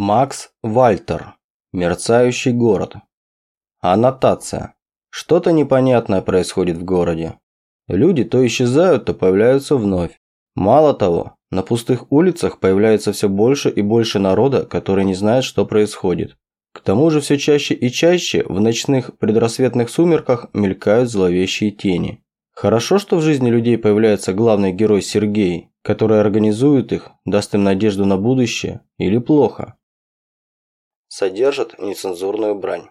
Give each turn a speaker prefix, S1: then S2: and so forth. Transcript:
S1: Макс Вальтер. Мерцающий город. Аннотация. Что-то непонятное происходит в городе. Люди то исчезают, то появляются вновь. Мало того, на пустых улицах появляется все больше и больше народа, который не знает, что происходит. К тому же все чаще и чаще в ночных предрассветных сумерках мелькают зловещие тени. Хорошо, что в жизни людей появляется главный герой Сергей, который организует их, даст им надежду на будущее, или плохо? Содержит нецензурную брань.